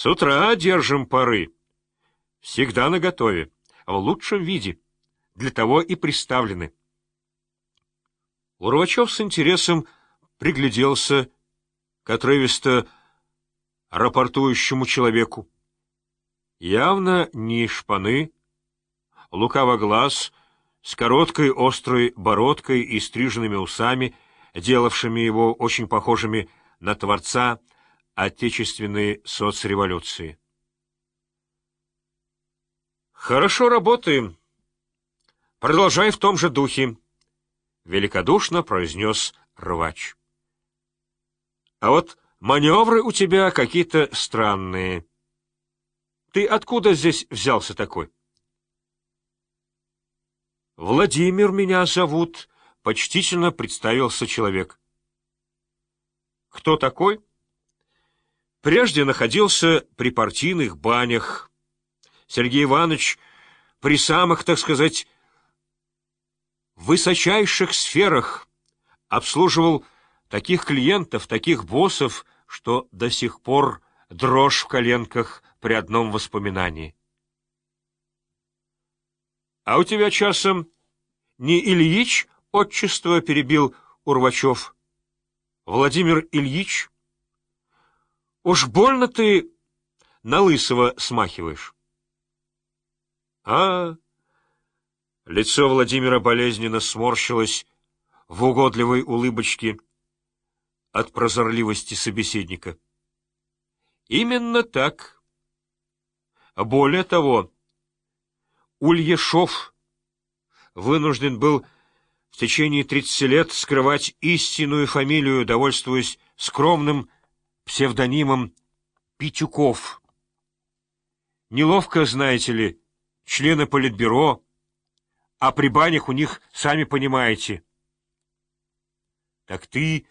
С утра держим пары. Всегда наготове, в лучшем виде. Для того и приставлены. Урвачев с интересом пригляделся к отрывисто рапортующему человеку. Явно не шпаны, лукаво глаз, с короткой острой бородкой и стриженными усами, делавшими его очень похожими на творца отечественной соцреволюции. «Хорошо работаем. Продолжай в том же духе», — великодушно произнес рвач. «А вот маневры у тебя какие-то странные. Ты откуда здесь взялся такой?» «Владимир меня зовут», — почтительно представился человек. «Кто такой?» «Прежде находился при партийных банях. Сергей Иванович при самых, так сказать, высочайших сферах обслуживал таких клиентов, таких боссов, что до сих пор дрожь в коленках при одном воспоминании. — А у тебя часом не Ильич отчество перебил Урвачев? — Владимир Ильич? Уж больно ты на Лысого смахиваешь. — А... Лицо Владимира болезненно сморщилось в угодливой улыбочке от прозорливости собеседника. — Именно так. Более того, Ульешов вынужден был в течение тридцати лет скрывать истинную фамилию, довольствуясь скромным псевдонимом Петюков. Неловко, знаете ли, члены Политбюро, а при банях у них, сами понимаете. — Так ты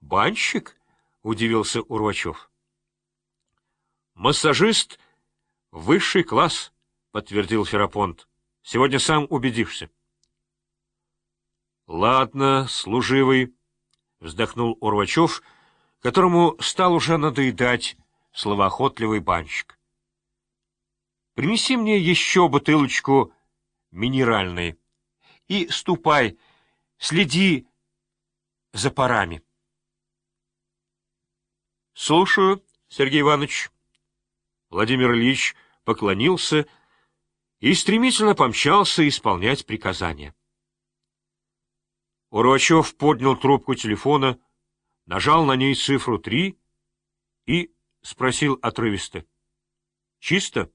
банщик? — удивился Урвачев. — Массажист — высший класс, — подтвердил Ферапонт. — Сегодня сам убедишься. — Ладно, служивый, — вздохнул Урвачев, которому стал уже надоедать словоохотливый банщик. — Принеси мне еще бутылочку минеральной и ступай, следи за парами. — Слушаю, Сергей Иванович. Владимир Ильич поклонился и стремительно помчался исполнять приказания. Урочев поднял трубку телефона, нажал на ней цифру три и спросил отрывисто. — Чисто?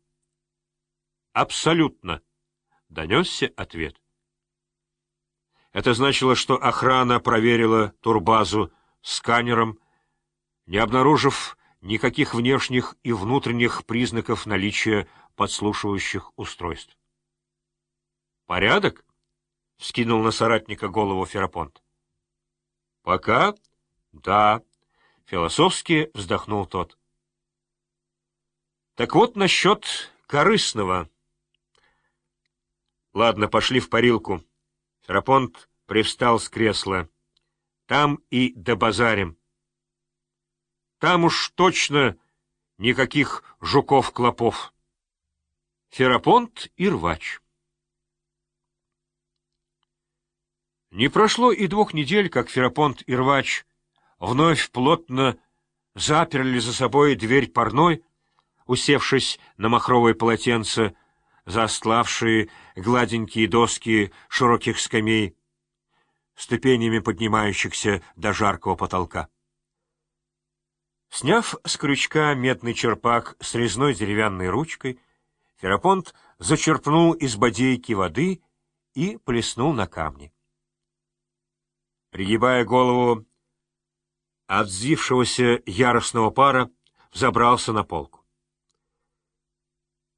— Абсолютно, — донесся ответ. Это значило, что охрана проверила турбазу сканером, не обнаружив никаких внешних и внутренних признаков наличия подслушивающих устройств. «Порядок?» — вскинул на соратника голову Ферапонт. «Пока? Да», — философски вздохнул тот. «Так вот насчет корыстного». «Ладно, пошли в парилку». Ферапонт привстал с кресла. «Там и до базарим». Там уж точно никаких жуков-клопов. Ферапонт и рвач. Не прошло и двух недель, как Ферапонт и рвач вновь плотно заперли за собой дверь парной, усевшись на махровое полотенце, застлавшие гладенькие доски широких скамей, ступенями поднимающихся до жаркого потолка. Сняв с крючка медный черпак с резной деревянной ручкой, Ферапонт зачерпнул из бодейки воды и плеснул на камни. Пригибая голову от взвившегося яростного пара, взобрался на полку.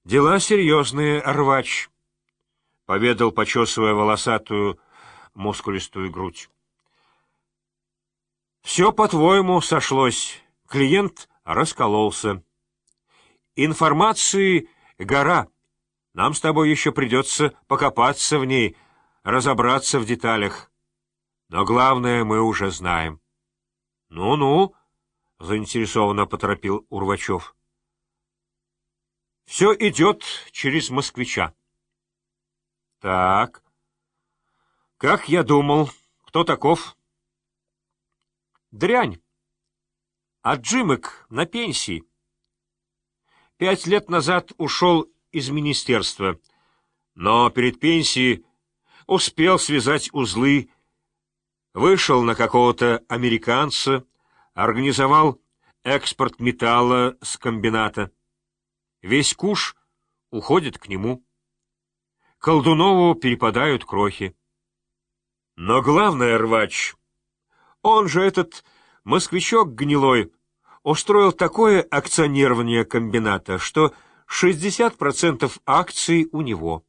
«Дела серьезные, рвач», — поведал, почесывая волосатую мускулистую грудь. «Все, по-твоему, сошлось». Клиент раскололся. Информации гора. Нам с тобой еще придется покопаться в ней, разобраться в деталях. Но главное мы уже знаем. «Ну — Ну-ну, — заинтересованно поторопил Урвачев. Все идет через москвича. Так. Как я думал, кто таков? Дрянь. Джимик на пенсии. Пять лет назад ушел из министерства, но перед пенсией успел связать узлы, вышел на какого-то американца, организовал экспорт металла с комбината. Весь куш уходит к нему. Колдунову перепадают крохи. Но главное, рвач, он же этот москвичок гнилой устроил такое акционирование комбината, что 60% акций у него.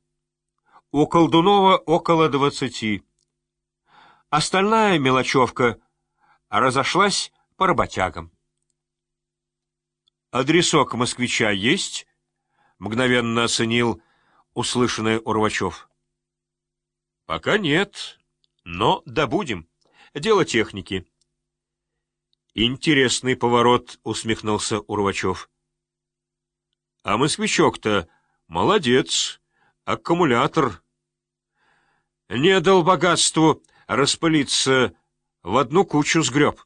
У Колдунова около 20. Остальная мелочевка разошлась по работягам. «Адресок москвича есть?» — мгновенно оценил услышанное Урвачев. «Пока нет, но добудем. Дело техники». «Интересный поворот», — усмехнулся Урвачев. «А москвичок-то молодец, аккумулятор. Не дал богатству распылиться, в одну кучу сгреб».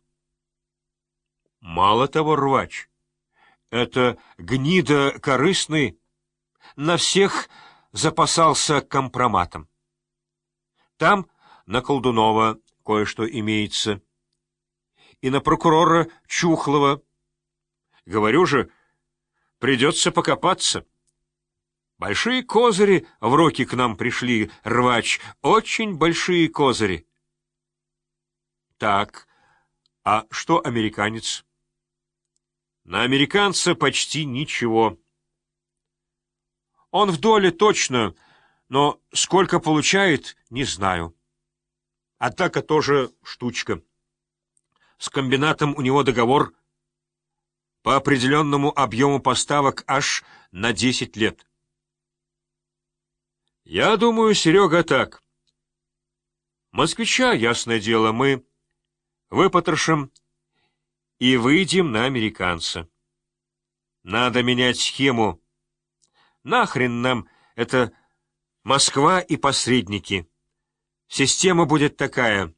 «Мало того, рвач». Это гнида корыстный на всех запасался компроматом. Там на Колдунова кое-что имеется. И на прокурора Чухлова. Говорю же, придется покопаться. Большие козыри в роки к нам пришли, рвач, очень большие козыри. Так, а что американец? На американца почти ничего. Он в доле точно, но сколько получает, не знаю. Атака тоже штучка. С комбинатом у него договор по определенному объему поставок аж на 10 лет. Я думаю, Серега, так. Москвича, ясное дело, мы выпотрошим и выйдем на американца. Надо менять схему. Нахрен нам это Москва и посредники. Система будет такая.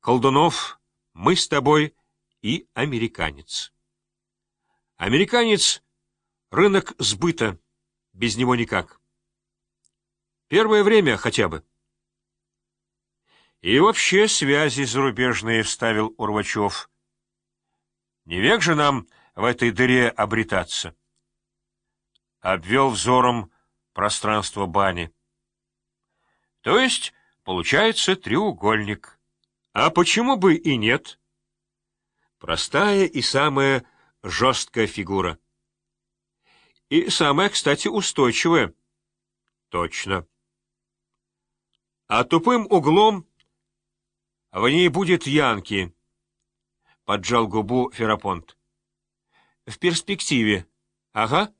Колдунов, мы с тобой и американец. Американец — рынок сбыта, без него никак. Первое время хотя бы. И вообще связи зарубежные вставил Урвачев. Не век же нам в этой дыре обретаться. Обвел взором пространство бани. То есть, получается треугольник. А почему бы и нет? Простая и самая жесткая фигура. И самая, кстати, устойчивая. Точно. А тупым углом в ней будет Янки —— поджал губу Ферапонт. — В перспективе. Ага.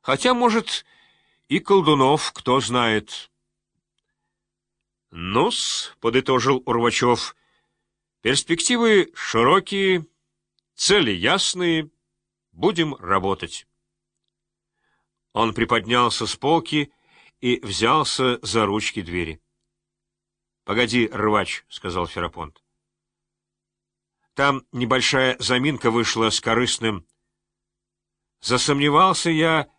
Хотя, может, и колдунов, кто знает. — Ну-с, — подытожил Урвачев, — перспективы широкие, цели ясные, будем работать. Он приподнялся с полки и взялся за ручки двери. — Погоди, рвач, — сказал Ферапонт. Там небольшая заминка вышла с корыстным. Засомневался я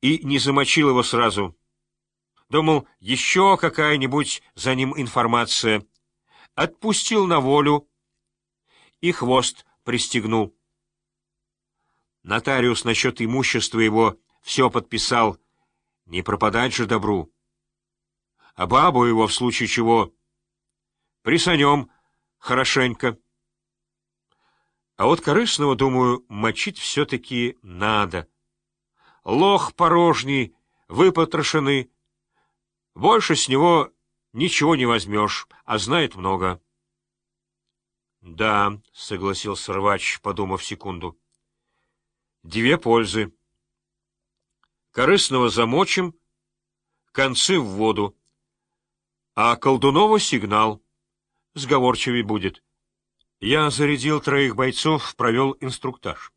и не замочил его сразу. Думал, еще какая-нибудь за ним информация. Отпустил на волю и хвост пристегнул. Нотариус насчет имущества его все подписал. Не пропадать же добру. А бабу его, в случае чего, присанем хорошенько. А вот корыстного, думаю, мочить все-таки надо. Лох порожний, выпотрошенный. Больше с него ничего не возьмешь, а знает много. — Да, — согласился рвач, подумав секунду. — Две пользы. Корыстного замочим, концы в воду, а колдунова сигнал — сговорчивей будет. Я зарядил троих бойцов, провел инструктаж.